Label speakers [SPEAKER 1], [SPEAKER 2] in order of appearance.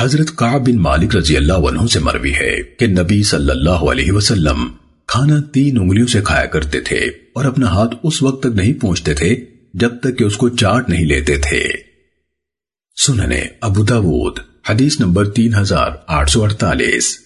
[SPEAKER 1] حضرت کعب بن مالک رضی اللہ عنہ سے مروی ہے کہ نبی صلی اللہ علیہ وسلم کھانا تین انگلیوں سے کھایا کرتے تھے اور اپنا ہاتھ اس وقت تک نہیں پہنچتے تھے جب تک کہ اس کو چاٹ نہیں لیتے تھے۔ سننے ابو داود، حدیث نمبر تین ہزار آٹھ سو اڑتالیس۔